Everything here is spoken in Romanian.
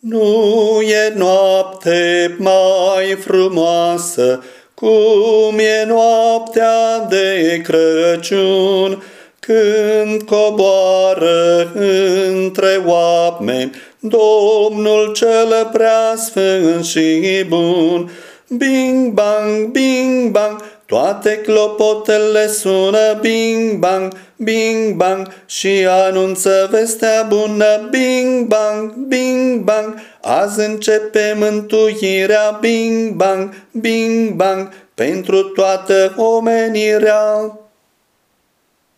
Nu e noapte mai frumoasă cum e noaptea de Crăciun, când coboară între oameni Domnul cel prea sfânt și bun. Bing bang, bing bang, toate clopotele sună bing bang, bing bang. Și anunță vestea bună. Bing bang, bing bang. Azi începe mântuirea. Bing bang, bing bang. Pentru toată omenirea.